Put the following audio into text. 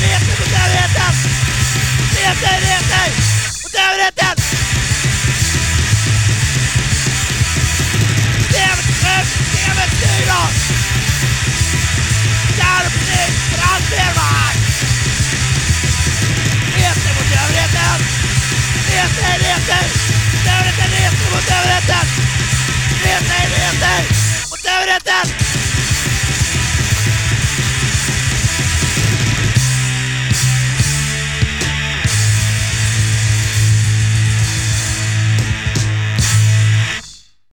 närheten, mot närheten! Närheten, närheten! Mot närheten! Systemet styr oss! er, framför Reser mot överheten! Reser, reser! Överheten reser mot överheten! Reser, reser mot överheten!